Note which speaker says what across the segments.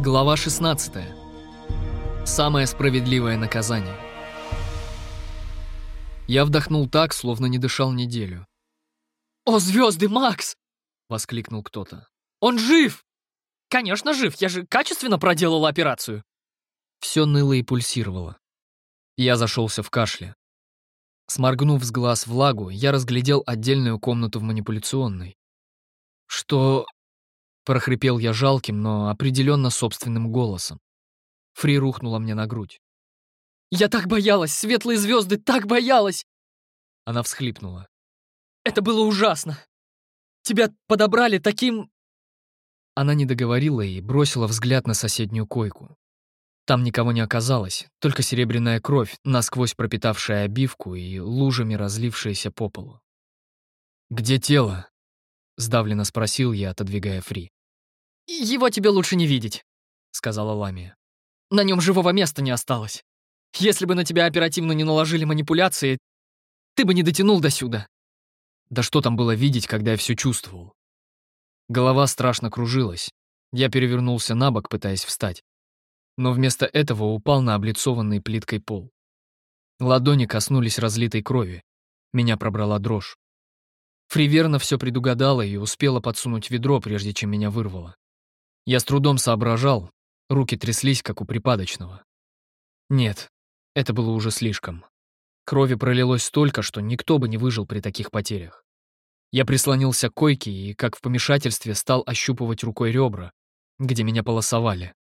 Speaker 1: Глава 16. Самое справедливое наказание. Я вдохнул так, словно не дышал неделю.
Speaker 2: «О, звезды, Макс!»
Speaker 1: — воскликнул кто-то.
Speaker 2: «Он жив!» «Конечно жив, я же качественно проделал операцию!»
Speaker 1: Все ныло и пульсировало. Я зашелся в кашле. Сморгнув с глаз влагу, я разглядел отдельную комнату в манипуляционной. «Что...» — прохрипел я жалким, но определенно собственным голосом. Фри рухнула мне на грудь.
Speaker 2: «Я так боялась! Светлые звезды так боялась!»
Speaker 1: Она всхлипнула.
Speaker 2: «Это было ужасно! Тебя подобрали таким...»
Speaker 1: Она не договорила и бросила взгляд на соседнюю койку. Там никого не оказалось, только серебряная кровь, насквозь пропитавшая обивку и лужами разлившаяся по полу. «Где тело?» — сдавленно спросил я, отодвигая Фри.
Speaker 2: «Его тебе лучше не видеть», — сказала Ламия. «На нем живого места не осталось. Если бы на тебя оперативно не наложили манипуляции, ты бы не дотянул до сюда».
Speaker 1: Да что там было видеть, когда я все чувствовал? Голова страшно кружилась. Я перевернулся на бок, пытаясь встать но вместо этого упал на облицованный плиткой пол. Ладони коснулись разлитой крови. Меня пробрала дрожь. Фриверна все предугадала и успела подсунуть ведро, прежде чем меня вырвало. Я с трудом соображал, руки тряслись, как у припадочного. Нет, это было уже слишком. Крови пролилось столько, что никто бы не выжил при таких потерях. Я прислонился к койке и, как в помешательстве, стал ощупывать рукой ребра, где меня полосовали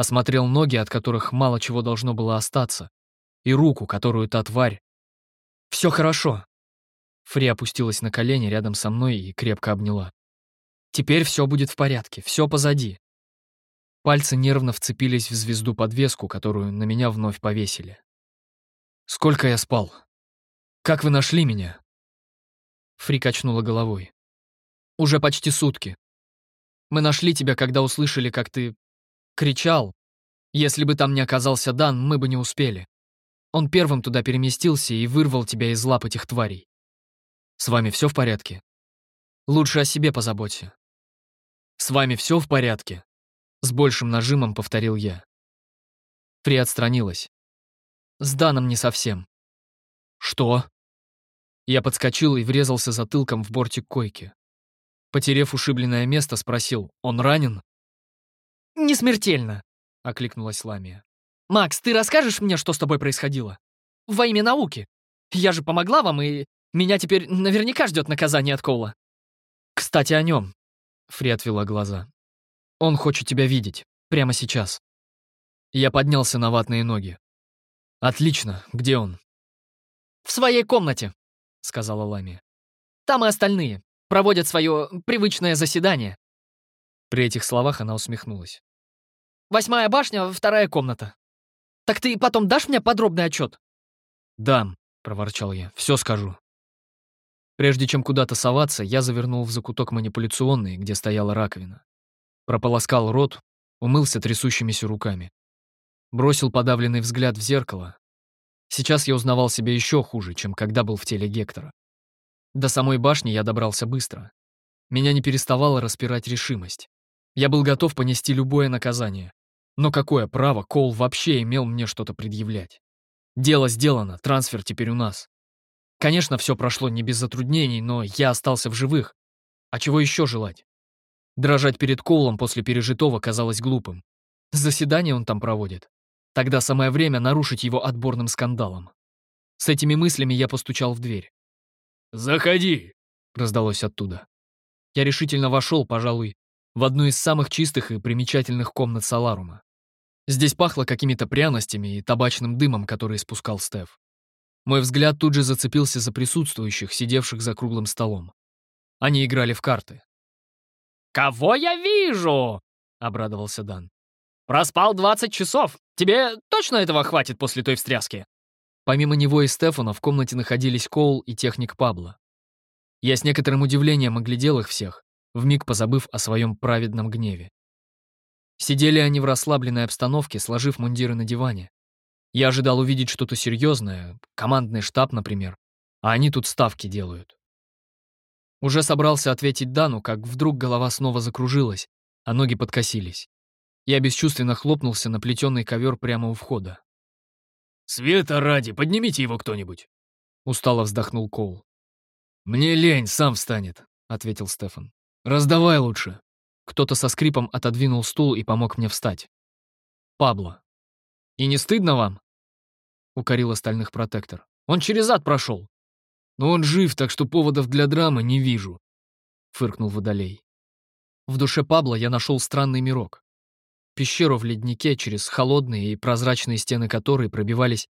Speaker 1: осмотрел ноги, от которых мало чего должно было остаться, и руку, которую та тварь... «Все хорошо!» Фри опустилась на колени рядом со мной и крепко обняла. «Теперь все будет в порядке, все позади». Пальцы нервно вцепились в звезду-подвеску, которую на меня вновь повесили. «Сколько я спал? Как вы нашли меня?» Фри качнула головой. «Уже почти сутки. Мы нашли тебя, когда услышали, как ты кричал. Если бы там не оказался Дан, мы бы не успели. Он первым туда переместился и вырвал тебя из лап этих тварей. С вами все в порядке? Лучше о себе позаботься. С вами все в порядке? С большим нажимом повторил я. Фри отстранилась. С Даном не совсем. Что? Я подскочил и врезался затылком в бортик койки. Потерев ушибленное место, спросил, он ранен?
Speaker 2: «Не смертельно», —
Speaker 1: окликнулась Ламия.
Speaker 2: «Макс, ты расскажешь мне, что с тобой происходило? Во имя науки. Я же помогла вам, и меня теперь наверняка ждет наказание от Коула».
Speaker 1: «Кстати, о нем», — Фри отвела глаза. «Он хочет тебя видеть. Прямо сейчас». Я поднялся на ватные ноги. «Отлично. Где он?»
Speaker 2: «В своей комнате», — сказала Ламия. «Там и остальные. Проводят свое привычное заседание».
Speaker 1: При этих словах она усмехнулась.
Speaker 2: «Восьмая башня, вторая комната. Так ты потом дашь мне подробный отчет?»
Speaker 1: «Дам», — проворчал я, — «все скажу». Прежде чем куда-то соваться, я завернул в закуток манипуляционный, где стояла раковина. Прополоскал рот, умылся трясущимися руками. Бросил подавленный взгляд в зеркало. Сейчас я узнавал себя еще хуже, чем когда был в теле Гектора. До самой башни я добрался быстро. Меня не переставала распирать решимость. Я был готов понести любое наказание. Но какое право Кол вообще имел мне что-то предъявлять? Дело сделано, трансфер теперь у нас. Конечно, все прошло не без затруднений, но я остался в живых. А чего еще желать? Дрожать перед Коулом после пережитого казалось глупым. Заседание он там проводит. Тогда самое время нарушить его отборным скандалом. С этими мыслями я постучал в дверь.
Speaker 3: «Заходи!»
Speaker 1: — раздалось оттуда. Я решительно вошел, пожалуй, в одну из самых чистых и примечательных комнат Саларума. Здесь пахло какими-то пряностями и табачным дымом, который испускал Стеф. Мой взгляд тут же зацепился за присутствующих, сидевших за круглым столом. Они играли в карты.
Speaker 2: «Кого я вижу?» — обрадовался Дан. «Проспал 20 часов. Тебе точно этого хватит после той встряски?»
Speaker 1: Помимо него и Стефана в комнате находились Коул и техник Пабло. Я с некоторым удивлением оглядел их всех, вмиг позабыв о своем праведном гневе. Сидели они в расслабленной обстановке, сложив мундиры на диване. Я ожидал увидеть что-то серьезное, командный штаб, например, а они тут ставки делают. Уже собрался ответить Дану, как вдруг голова снова закружилась, а ноги подкосились. Я бесчувственно хлопнулся на плетеный ковер прямо у входа.
Speaker 3: «Света ради, поднимите его кто-нибудь!»
Speaker 1: Устало вздохнул Коул.
Speaker 3: «Мне лень, сам встанет», — ответил Стефан.
Speaker 1: «Раздавай лучше». Кто-то со скрипом отодвинул стул и помог мне встать. Пабло. «И не стыдно вам?» — укорил остальных протектор. «Он через ад прошел».
Speaker 3: «Но он жив, так что поводов для драмы не вижу», — фыркнул Водолей.
Speaker 1: В душе Пабло я нашел странный мирок. Пещеру в леднике, через холодные и прозрачные стены которой пробивались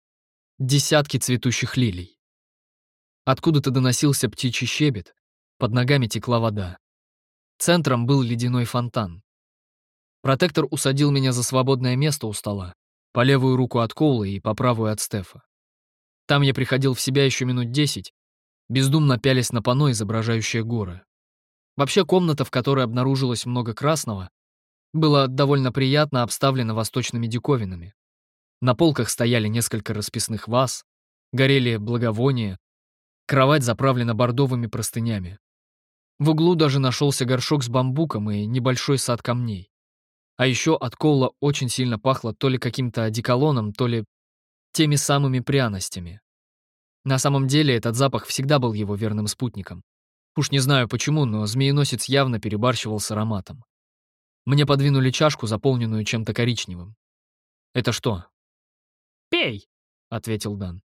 Speaker 1: десятки цветущих лилий. Откуда-то доносился птичий щебет, под ногами текла вода. Центром был ледяной фонтан. Протектор усадил меня за свободное место у стола, по левую руку от Коула и по правую от Стефа. Там я приходил в себя еще минут десять, бездумно пялись на панно, изображающее горы. Вообще комната, в которой обнаружилось много красного, была довольно приятно обставлена восточными диковинами. На полках стояли несколько расписных ваз, горели благовония, кровать заправлена бордовыми простынями. В углу даже нашелся горшок с бамбуком и небольшой сад камней. А еще от Коула очень сильно пахло то ли каким-то одеколоном, то ли теми самыми пряностями. На самом деле этот запах всегда был его верным спутником. Уж не знаю почему, но змееносец явно перебарщивал с ароматом. Мне подвинули чашку, заполненную чем-то коричневым. «Это что?»
Speaker 2: «Пей», —
Speaker 1: ответил Дан.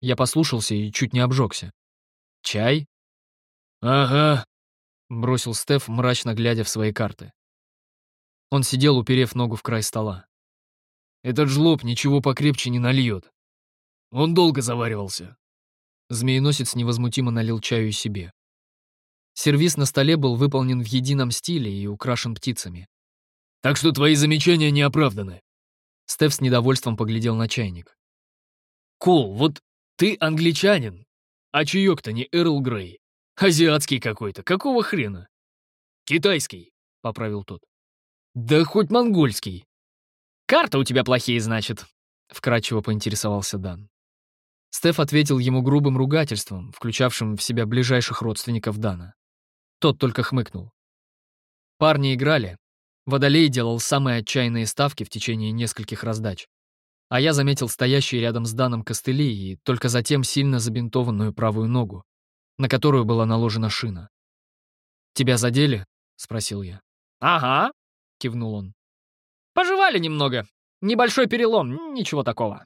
Speaker 1: Я послушался и чуть не обжегся. «Чай?»
Speaker 3: «Ага»,
Speaker 1: бросил Стеф, мрачно глядя в свои карты. Он сидел, уперев ногу в край стола.
Speaker 3: «Этот жлоб ничего покрепче не нальет. Он долго заваривался».
Speaker 1: Змееносец невозмутимо налил чаю себе. Сервис на столе был выполнен в едином стиле и украшен птицами.
Speaker 3: «Так что твои замечания не оправданы».
Speaker 1: Стеф с недовольством поглядел на чайник.
Speaker 3: «Кол, вот ты англичанин, а чаек-то не Эрл Грей. Азиатский какой-то. Какого хрена? Китайский, поправил тот. Да хоть монгольский.
Speaker 2: Карта у тебя плохие, значит,
Speaker 1: вкрадчиво поинтересовался Дан. Стеф ответил ему грубым ругательством, включавшим в себя ближайших родственников Дана. Тот только хмыкнул. Парни играли. Водолей делал самые отчаянные ставки в течение нескольких раздач. А я заметил стоящий рядом с Даном костыли и только затем сильно забинтованную правую ногу, на которую была наложена шина. «Тебя задели?» — спросил я.
Speaker 2: «Ага», —
Speaker 1: кивнул он.
Speaker 2: «Пожевали немного. Небольшой перелом, ничего такого».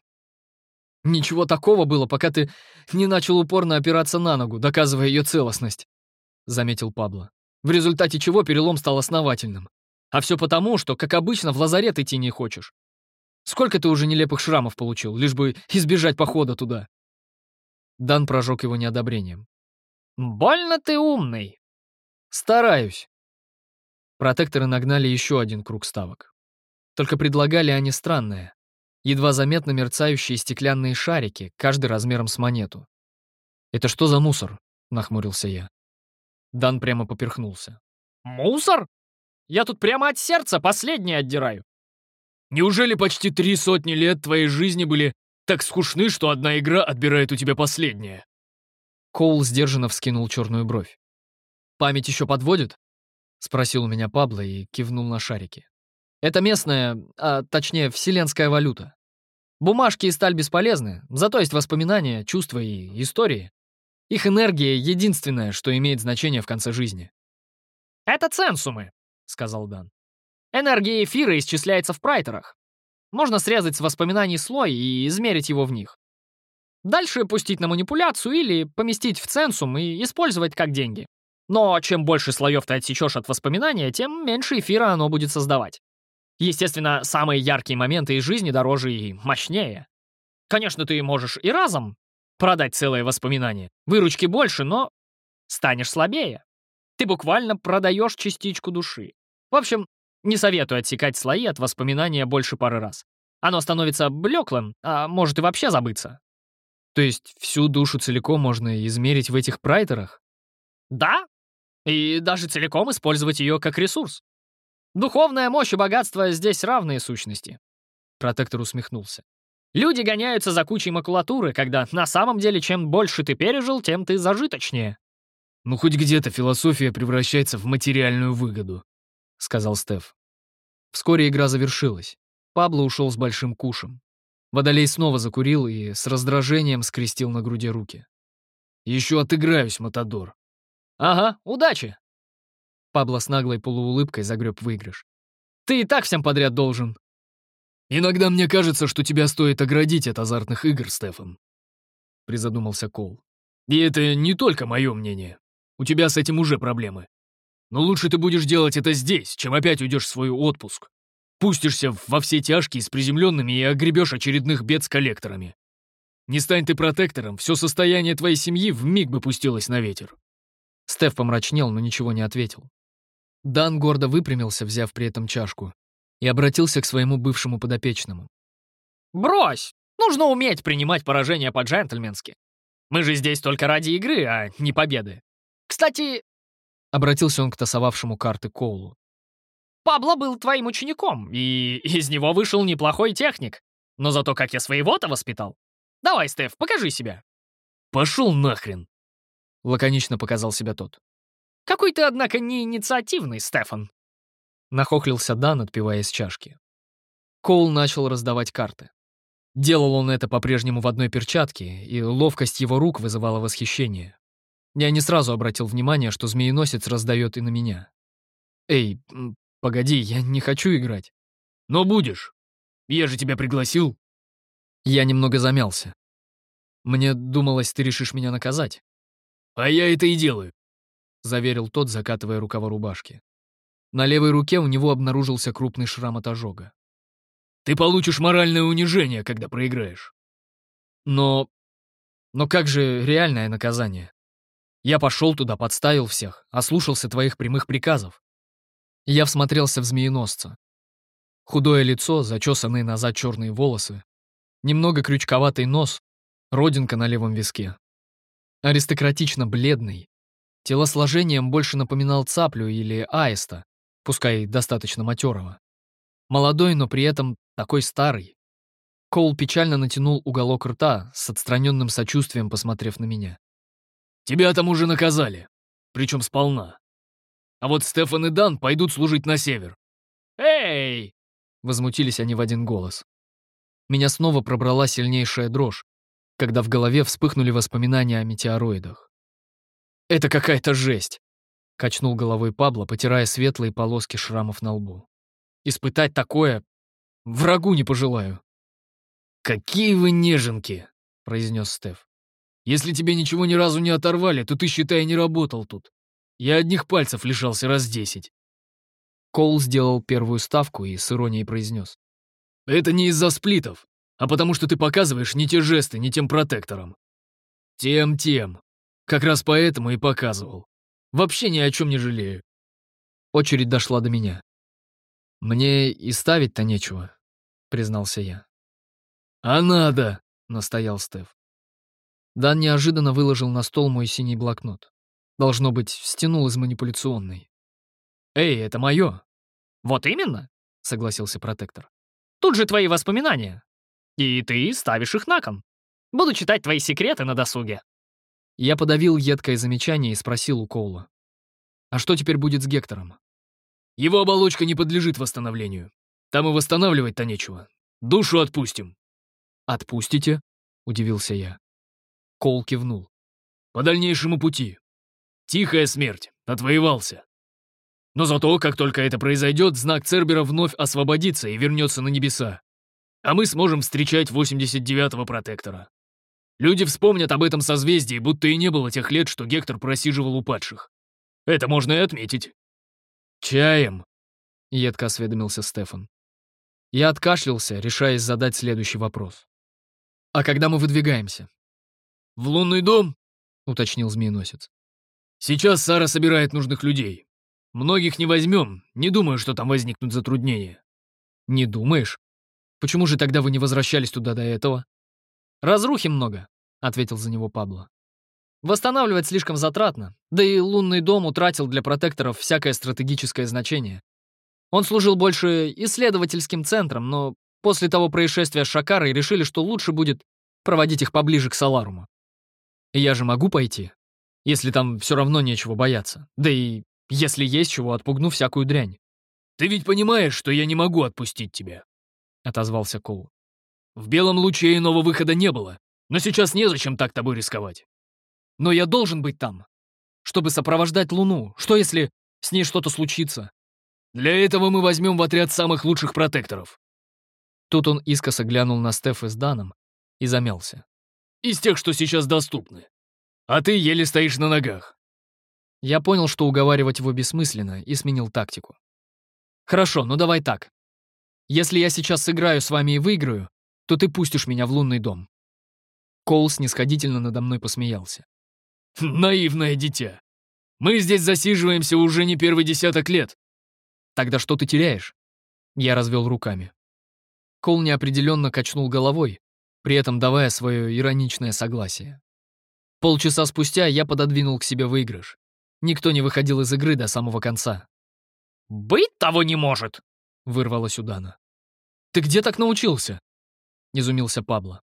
Speaker 1: «Ничего такого было, пока ты не начал упорно опираться на ногу, доказывая ее целостность», — заметил Пабло. «В результате чего перелом стал основательным. А все потому, что, как обычно, в лазарет идти не хочешь. Сколько ты уже нелепых шрамов получил, лишь бы избежать похода туда?» Дан прожег его неодобрением.
Speaker 2: «Больно ты умный!»
Speaker 1: «Стараюсь!» Протекторы нагнали еще один круг ставок. Только предлагали они странное. Едва заметно мерцающие стеклянные шарики, каждый размером с монету. «Это что за мусор?» — нахмурился я. Дан прямо поперхнулся.
Speaker 2: «Мусор? Я тут прямо от сердца последнее отдираю!»
Speaker 3: «Неужели почти три сотни лет твоей жизни были так скучны, что одна игра отбирает у тебя последнее?»
Speaker 1: Коул сдержанно вскинул черную бровь. «Память еще подводит?» — спросил у меня Пабло и кивнул на шарики. «Это местная, а точнее, вселенская валюта. Бумажки и сталь бесполезны, зато есть воспоминания, чувства и истории. Их энергия — единственное, что имеет значение в конце жизни».
Speaker 2: «Это ценсумы», — сказал Дан. «Энергия эфира исчисляется в прайтерах. Можно срезать с воспоминаний слой и измерить его в них. Дальше пустить на манипуляцию или поместить в ценсум и использовать как деньги. Но чем больше слоев ты отсечешь от воспоминания, тем меньше эфира оно будет создавать. Естественно, самые яркие моменты из жизни дороже и мощнее. Конечно, ты можешь и разом продать целое воспоминание. Выручки больше, но станешь слабее. Ты буквально продаешь частичку души. В общем, не советую отсекать слои от воспоминания больше пары раз. Оно становится блеклым, а может и вообще забыться.
Speaker 1: То есть всю душу целиком можно измерить в этих прайтерах?
Speaker 2: Да, и даже целиком использовать ее как ресурс. Духовная мощь и богатство здесь равные сущности.
Speaker 1: Протектор усмехнулся.
Speaker 2: Люди гоняются за кучей макулатуры, когда на самом деле чем больше ты пережил, тем ты зажиточнее.
Speaker 3: «Ну, хоть где-то философия превращается в материальную выгоду», — сказал Стеф.
Speaker 1: Вскоре игра завершилась. Пабло ушел с большим кушем. Водолей снова закурил и с раздражением скрестил на груди руки.
Speaker 3: «Еще отыграюсь, Матадор».
Speaker 2: «Ага, удачи!»
Speaker 1: Пабло с наглой полуулыбкой загреб выигрыш.
Speaker 2: «Ты и так всем подряд должен».
Speaker 3: «Иногда мне кажется, что тебя стоит оградить от азартных игр, Стефан», — призадумался Кол. «И это не только мое мнение. У тебя с этим уже проблемы. Но лучше ты будешь делать это здесь, чем опять уйдешь в свой отпуск. Пустишься во все тяжкие с приземленными и огребешь очередных бед с коллекторами. Не стань ты протектором, все состояние твоей семьи вмиг бы пустилось на ветер.
Speaker 1: Стеф помрачнел, но ничего не ответил. Дан гордо выпрямился, взяв при этом чашку, и обратился к своему бывшему подопечному.
Speaker 2: «Брось! Нужно уметь принимать поражение по-джентльменски. Мы же здесь только ради игры, а не победы. Кстати...»
Speaker 1: Обратился он к тасовавшему карты Коулу.
Speaker 2: Пабло был твоим учеником, и из него вышел неплохой техник. Но зато как я своего-то воспитал. Давай, Стеф, покажи себя.
Speaker 3: Пошел нахрен.
Speaker 1: Лаконично показал себя тот.
Speaker 2: Какой ты, однако, не инициативный, Стефан.
Speaker 1: Нахохлился Дан, отпивая из чашки. Коул начал раздавать карты. Делал он это по-прежнему в одной перчатке, и ловкость его рук вызывала восхищение. Я не сразу обратил внимание, что змееносец раздает и на меня. «Эй, Погоди, я не хочу играть.
Speaker 3: Но будешь. Я же тебя пригласил.
Speaker 1: Я немного замялся. Мне думалось, ты решишь меня наказать.
Speaker 3: А я это и делаю,
Speaker 1: заверил тот, закатывая рукава рубашки. На левой руке у него обнаружился крупный шрам от ожога.
Speaker 3: Ты получишь моральное унижение, когда проиграешь.
Speaker 1: Но... Но как же реальное наказание? Я пошел туда, подставил всех, ослушался твоих прямых приказов. Я всмотрелся в змееносца. Худое лицо, зачесанные назад черные волосы, немного крючковатый нос, родинка на левом виске. Аристократично бледный. Телосложением больше напоминал цаплю или аиста, пускай достаточно матерого. Молодой, но при этом такой старый. Коул печально натянул уголок рта, с отстраненным сочувствием посмотрев на меня.
Speaker 3: «Тебя там уже наказали, причем сполна. А вот Стефан и Дан пойдут служить на север.
Speaker 2: «Эй!»
Speaker 1: — возмутились они в один голос. Меня снова пробрала сильнейшая дрожь, когда в голове вспыхнули воспоминания о метеороидах. «Это какая-то жесть!» — качнул головой Пабло, потирая светлые полоски шрамов на лбу. «Испытать такое врагу не пожелаю».
Speaker 3: «Какие вы неженки!» — произнес Стеф. «Если тебе ничего ни разу не оторвали, то ты, считай, не работал тут. Я одних пальцев лишался раз десять.
Speaker 1: Коул сделал первую ставку и с иронией произнес.
Speaker 3: Это не из-за сплитов, а потому что ты показываешь не те жесты, не тем протектором. Тем-тем. Как раз поэтому и показывал. Вообще ни о чем не жалею.
Speaker 1: Очередь дошла до меня. Мне и ставить-то нечего, признался я.
Speaker 3: А надо,
Speaker 1: настоял Стеф. Дан неожиданно выложил на стол мой синий блокнот. Должно быть, стянул из манипуляционной.
Speaker 2: «Эй, это мое!» «Вот именно!» — согласился протектор. «Тут же твои воспоминания. И ты ставишь их на кон. Буду читать твои секреты на досуге».
Speaker 1: Я подавил едкое замечание и спросил у Коула. «А что теперь будет с Гектором?»
Speaker 3: «Его оболочка не подлежит восстановлению. Там и восстанавливать-то нечего. Душу отпустим».
Speaker 1: «Отпустите?» — удивился я. Коул кивнул.
Speaker 3: «По дальнейшему пути. Тихая смерть. Отвоевался. Но зато, как только это произойдет, знак Цербера вновь освободится и вернется на небеса. А мы сможем встречать 89-го протектора. Люди вспомнят об этом созвездии, будто и не было тех лет, что Гектор просиживал у падших. Это можно и отметить. «Чаем?» — едко осведомился Стефан.
Speaker 1: Я откашлялся, решаясь задать следующий вопрос. «А когда мы выдвигаемся?»
Speaker 3: «В лунный дом?»
Speaker 1: — уточнил змееносец.
Speaker 3: Сейчас Сара собирает нужных людей. Многих не возьмем, не думаю, что там возникнут затруднения.
Speaker 1: Не думаешь? Почему же тогда вы не возвращались туда до этого?
Speaker 2: Разрухи много, ответил за него Пабло. Восстанавливать слишком затратно, да и лунный дом утратил для протекторов всякое стратегическое значение. Он служил больше исследовательским центром, но после того происшествия с Шакарой решили, что лучше будет проводить их поближе к Саларуму.
Speaker 1: Я же могу пойти? если там все равно нечего бояться. Да и если есть чего, отпугну всякую дрянь.
Speaker 3: «Ты ведь понимаешь, что я не могу отпустить тебя?» — отозвался Коул. «В белом луче иного выхода не было, но сейчас незачем так тобой рисковать».
Speaker 1: «Но я должен быть там, чтобы сопровождать Луну. Что если с ней что-то случится?»
Speaker 3: «Для этого мы возьмем в отряд самых лучших протекторов».
Speaker 1: Тут он искоса глянул на Стефа с Даном и замялся.
Speaker 3: «Из тех, что сейчас доступны. А ты еле стоишь на ногах».
Speaker 1: Я понял, что уговаривать его бессмысленно, и сменил тактику. «Хорошо, ну давай так. Если я сейчас сыграю с вами и выиграю, то ты пустишь меня в лунный дом». Коул снисходительно надо мной посмеялся.
Speaker 3: «Наивное дитя. Мы здесь засиживаемся уже не первый десяток лет».
Speaker 1: «Тогда что ты теряешь?» Я развел руками. Коул неопределенно качнул головой, при этом давая свое ироничное согласие. Полчаса спустя я пододвинул к себе выигрыш. Никто не выходил из игры до самого конца.
Speaker 2: «Быть того не может!»
Speaker 1: — вырвалось у Дана. «Ты где так научился?» — изумился Пабло.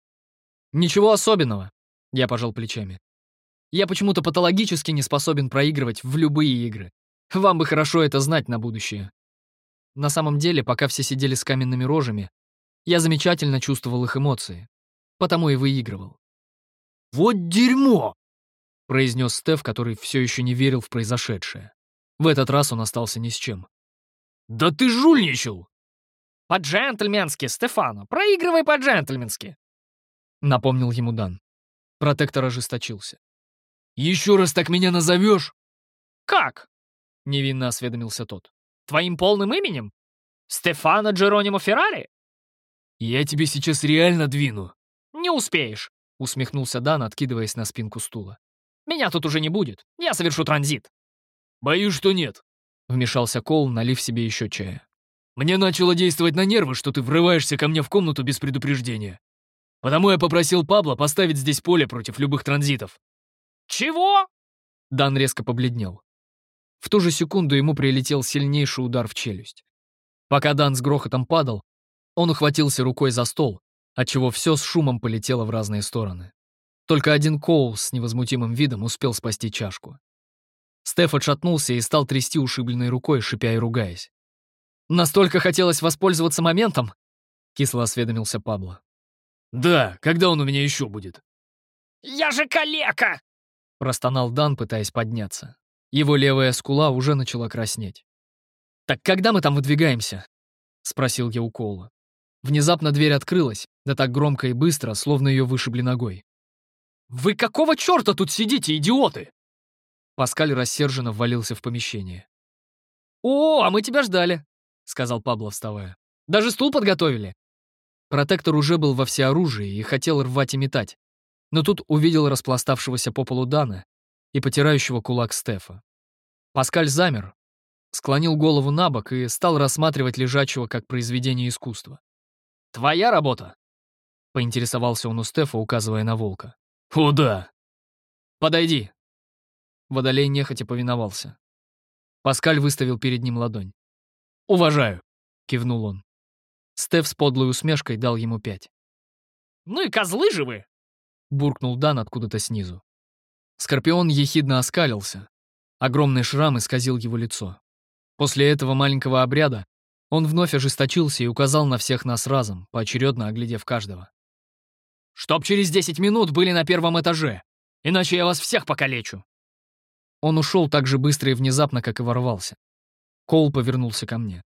Speaker 1: «Ничего особенного», — я пожал плечами. «Я почему-то патологически не способен проигрывать в любые игры. Вам бы хорошо это знать на будущее». На самом деле, пока все сидели с каменными рожами, я замечательно чувствовал их эмоции, потому и выигрывал.
Speaker 3: «Вот дерьмо!»
Speaker 1: — произнес Стеф, который все еще не верил в произошедшее. В этот раз он остался ни с чем.
Speaker 3: «Да ты жульничал!»
Speaker 2: «По-джентльменски, Стефано, проигрывай по-джентльменски!»
Speaker 1: Напомнил ему Дан. Протектор ожесточился.
Speaker 3: «Еще раз так меня назовешь?»
Speaker 2: «Как?»
Speaker 1: — невинно осведомился тот.
Speaker 2: «Твоим полным именем? Стефано Джеронимо Феррари?»
Speaker 3: «Я тебе сейчас реально двину».
Speaker 2: «Не успеешь», —
Speaker 1: усмехнулся Дан, откидываясь на спинку стула.
Speaker 2: «Меня тут уже не будет. Я совершу транзит».
Speaker 3: «Боюсь, что нет», —
Speaker 1: вмешался Кол, налив себе еще чая.
Speaker 3: «Мне начало действовать на нервы, что ты врываешься ко мне в комнату без предупреждения. Потому я попросил Пабло поставить здесь поле против любых транзитов».
Speaker 2: «Чего?»
Speaker 1: Дан резко побледнел. В ту же секунду ему прилетел сильнейший удар в челюсть. Пока Дан с грохотом падал, он ухватился рукой за стол, отчего все с шумом полетело в разные стороны. Только один Коул с невозмутимым видом успел спасти чашку. Стеф отшатнулся и стал трясти ушибленной рукой, шипя и ругаясь. «Настолько хотелось воспользоваться моментом?» — кисло осведомился Пабло.
Speaker 3: «Да, когда он у меня еще будет?»
Speaker 2: «Я же калека!»
Speaker 1: — простонал Дан, пытаясь подняться. Его левая скула уже начала краснеть. «Так когда мы там выдвигаемся?» — спросил я у Коула. Внезапно дверь открылась, да так громко и быстро, словно ее вышибли ногой.
Speaker 2: «Вы какого черта тут сидите, идиоты?»
Speaker 1: Паскаль рассерженно ввалился в помещение. «О, а мы тебя ждали», — сказал Пабло, вставая. «Даже стул подготовили». Протектор уже был во всеоружии и хотел рвать и метать, но тут увидел распластавшегося по полу Дана и потирающего кулак Стефа. Паскаль замер, склонил голову на бок и стал рассматривать лежачего как произведение искусства. «Твоя работа?» — поинтересовался он у Стефа, указывая на волка.
Speaker 3: «О, да!»
Speaker 1: «Подойди!» Водолей нехотя повиновался. Паскаль выставил перед ним ладонь.
Speaker 3: «Уважаю», —
Speaker 1: кивнул он. Стеф с подлой усмешкой дал ему пять.
Speaker 2: «Ну и козлы же вы!»
Speaker 1: — буркнул Дан откуда-то снизу. Скорпион ехидно оскалился. Огромный шрам исказил его лицо. После этого маленького обряда он вновь ожесточился и указал на всех нас разом, поочередно оглядев каждого. «Чтоб через десять минут были на первом этаже, иначе я вас всех покалечу!» Он ушел так же быстро и внезапно, как и ворвался. Коул повернулся ко мне.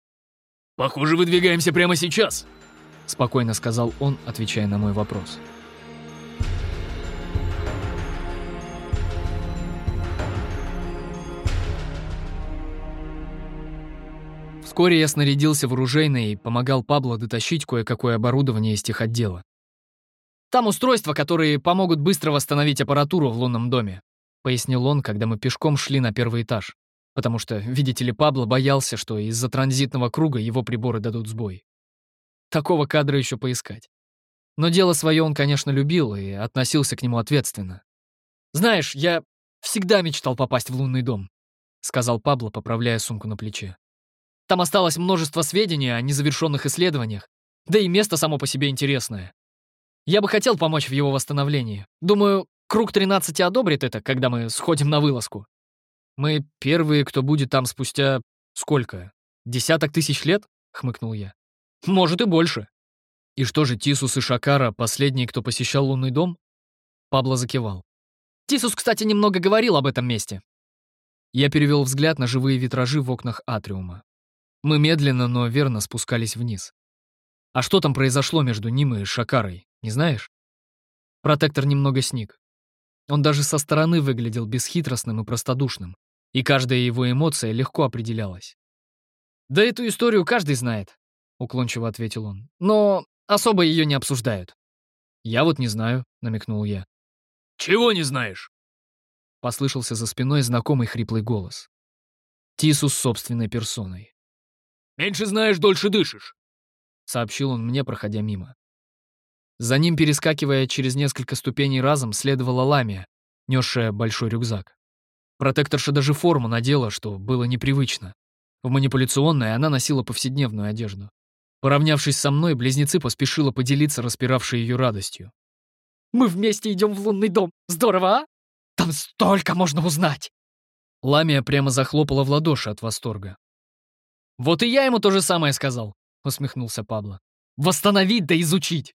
Speaker 3: «Похоже, выдвигаемся прямо сейчас», —
Speaker 1: спокойно сказал он, отвечая на мой вопрос. Вскоре я снарядился в оружейное и помогал Пабло дотащить кое-какое оборудование из техотдела. «Там устройства, которые помогут быстро восстановить аппаратуру в лунном доме», — пояснил он, когда мы пешком шли на первый этаж, потому что, видите ли, Пабло боялся, что из-за транзитного круга его приборы дадут сбой. Такого кадра еще поискать. Но дело свое он, конечно, любил и относился к нему ответственно. «Знаешь, я всегда мечтал попасть в лунный дом», — сказал Пабло, поправляя сумку на плече. «Там осталось множество сведений о незавершенных исследованиях, да и место само по себе интересное. Я бы хотел помочь в его восстановлении. Думаю, Круг 13 одобрит это, когда мы сходим на вылазку. Мы первые, кто будет там спустя... сколько? Десяток тысяч лет? Хмыкнул я.
Speaker 2: Может и больше.
Speaker 1: И что же, Тисус и Шакара — последние, кто посещал лунный дом? Пабло закивал.
Speaker 2: Тисус, кстати, немного говорил об этом месте.
Speaker 1: Я перевел взгляд на живые витражи в окнах атриума. Мы медленно, но верно спускались вниз. А что там произошло между ним и Шакарой, не знаешь? Протектор немного сник. Он даже со стороны выглядел бесхитростным и простодушным, и каждая его эмоция легко определялась.
Speaker 2: «Да эту историю каждый знает», — уклончиво ответил он. «Но особо ее не обсуждают».
Speaker 1: «Я вот не знаю», — намекнул я.
Speaker 3: «Чего не знаешь?»
Speaker 1: Послышался за спиной знакомый хриплый голос. Тисус собственной персоной.
Speaker 3: «Меньше знаешь, дольше дышишь», —
Speaker 1: сообщил он мне, проходя мимо. За ним, перескакивая через несколько ступеней разом, следовала Ламия, несшая большой рюкзак. Протекторша даже форму надела, что было непривычно. В манипуляционной она носила повседневную одежду. Поравнявшись со мной, близнецы поспешила поделиться распиравшей ее радостью.
Speaker 2: «Мы вместе идем в лунный дом. Здорово, а? Там столько можно узнать!»
Speaker 1: Ламия прямо захлопала в ладоши от восторга.
Speaker 2: «Вот и я ему то же самое сказал», — усмехнулся Пабло. «Восстановить да изучить!»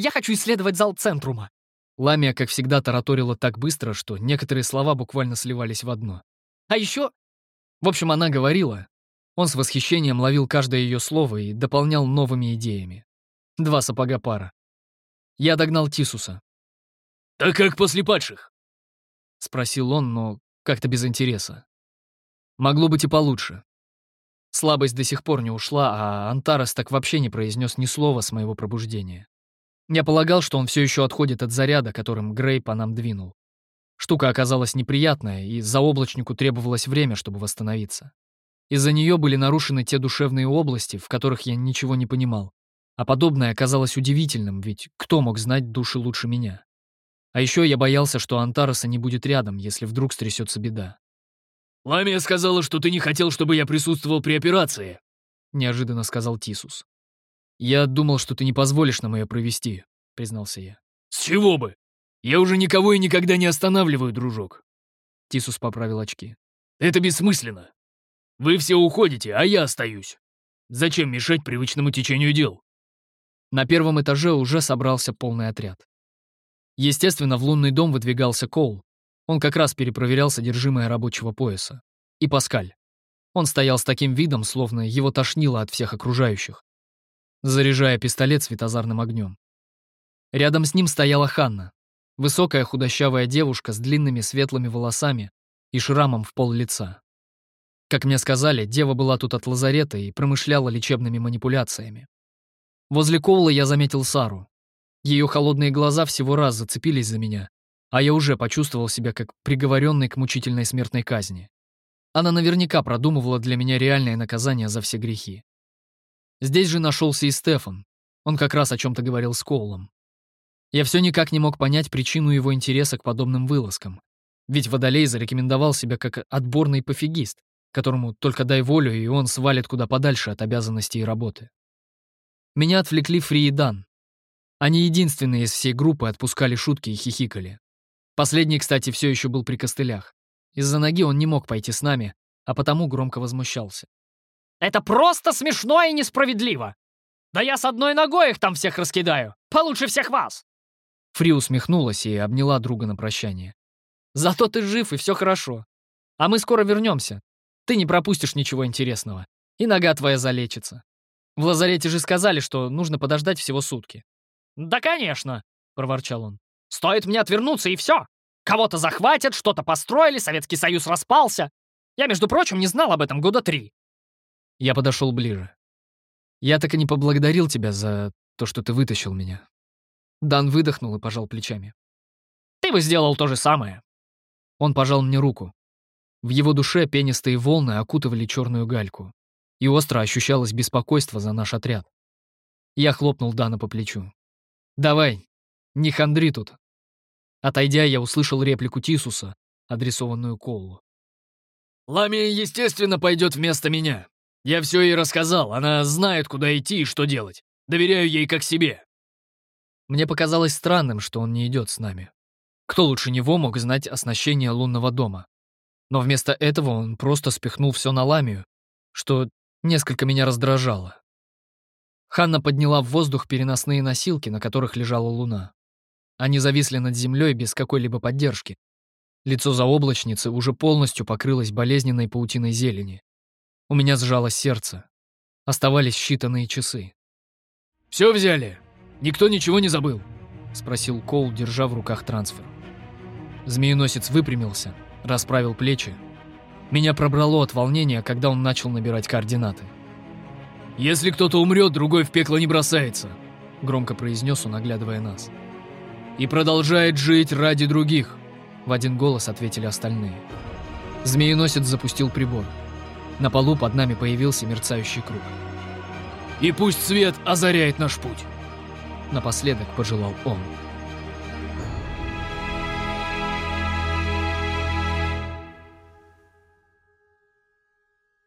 Speaker 2: Я хочу исследовать зал Центрума».
Speaker 1: Ламия, как всегда, тараторила так быстро, что некоторые слова буквально сливались в одно.
Speaker 2: «А еще...»
Speaker 1: В общем, она говорила. Он с восхищением ловил каждое ее слово и дополнял новыми идеями. Два сапога пара. Я догнал Тисуса.
Speaker 3: «Так как после падших?»
Speaker 1: — спросил он, но как-то без интереса. Могло быть и получше. Слабость до сих пор не ушла, а Антарес так вообще не произнес ни слова с моего пробуждения. Я полагал, что он все еще отходит от заряда, которым Грей по нам двинул. Штука оказалась неприятная, и заоблачнику требовалось время, чтобы восстановиться. Из-за нее были нарушены те душевные области, в которых я ничего не понимал. А подобное оказалось удивительным, ведь кто мог знать души лучше меня? А еще я боялся, что Антареса не будет рядом, если вдруг стрясется беда.
Speaker 3: «Ламия сказала, что ты не хотел, чтобы я присутствовал при операции», —
Speaker 1: неожиданно сказал Тисус. «Я думал, что ты не позволишь нам ее провести», — признался я.
Speaker 3: «С чего бы? Я уже никого и никогда не останавливаю, дружок».
Speaker 1: Тисус поправил очки.
Speaker 3: «Это бессмысленно. Вы все уходите, а я остаюсь. Зачем мешать привычному течению дел?»
Speaker 1: На первом этаже уже собрался полный отряд. Естественно, в лунный дом выдвигался Коул. Он как раз перепроверял содержимое рабочего пояса. И Паскаль. Он стоял с таким видом, словно его тошнило от всех окружающих заряжая пистолет светозарным огнем. Рядом с ним стояла Ханна, высокая худощавая девушка с длинными светлыми волосами и шрамом в пол лица. Как мне сказали, дева была тут от лазарета и промышляла лечебными манипуляциями. Возле Коула я заметил Сару. Ее холодные глаза всего раз зацепились за меня, а я уже почувствовал себя как приговоренный к мучительной смертной казни. Она наверняка продумывала для меня реальное наказание за все грехи. Здесь же нашелся и Стефан. Он как раз о чем-то говорил с Коулом. Я все никак не мог понять причину его интереса к подобным вылазкам. Ведь Водолей зарекомендовал себя как отборный пофигист, которому только дай волю, и он свалит куда подальше от обязанностей и работы. Меня отвлекли Фри и Дан. Они единственные из всей группы отпускали шутки и хихикали. Последний, кстати, все еще был при костылях. Из-за ноги он не мог пойти с нами, а потому громко возмущался.
Speaker 2: Это просто смешно и несправедливо. Да я с одной ногой их там всех раскидаю. Получше всех вас.
Speaker 1: Фри усмехнулась и обняла друга на прощание.
Speaker 2: Зато ты жив, и все хорошо. А мы скоро вернемся. Ты не пропустишь ничего интересного. И нога твоя залечится. В лазарете же сказали, что нужно подождать всего сутки. «Да, конечно», — проворчал он. «Стоит мне отвернуться, и все. Кого-то захватят, что-то построили, Советский Союз распался. Я, между прочим, не знал об этом года три.
Speaker 1: Я подошел ближе. Я так и не поблагодарил тебя за то, что ты вытащил меня. Дан выдохнул и пожал плечами.
Speaker 2: Ты бы сделал то же самое.
Speaker 1: Он пожал мне руку. В его душе пенистые волны окутывали черную гальку, и остро ощущалось беспокойство за наш отряд. Я хлопнул Дана по плечу. «Давай, не хандри тут». Отойдя, я услышал реплику Тисуса, адресованную Колу.
Speaker 3: «Ламия, естественно, пойдет вместо меня. Я все ей рассказал, она знает, куда идти и что делать. Доверяю ей как себе».
Speaker 1: Мне показалось странным, что он не идет с нами. Кто лучше него мог знать оснащение лунного дома? Но вместо этого он просто спихнул все на ламию, что несколько меня раздражало. Ханна подняла в воздух переносные носилки, на которых лежала луна. Они зависли над землей без какой-либо поддержки. Лицо заоблачницы уже полностью покрылось болезненной паутиной зелени. У меня сжалось сердце. Оставались считанные часы.
Speaker 3: «Все взяли? Никто ничего не забыл?»
Speaker 1: — спросил Коул, держа в руках трансфер. Змееносец выпрямился, расправил плечи. Меня пробрало от волнения, когда он начал набирать координаты.
Speaker 3: «Если кто-то умрет, другой в пекло не бросается», —
Speaker 1: громко произнес он, оглядывая нас.
Speaker 3: «И продолжает жить ради других», —
Speaker 1: в один голос ответили остальные. Змееносец запустил прибор. На полу под нами появился мерцающий круг.
Speaker 3: «И пусть свет озаряет наш путь», —
Speaker 1: напоследок пожелал он.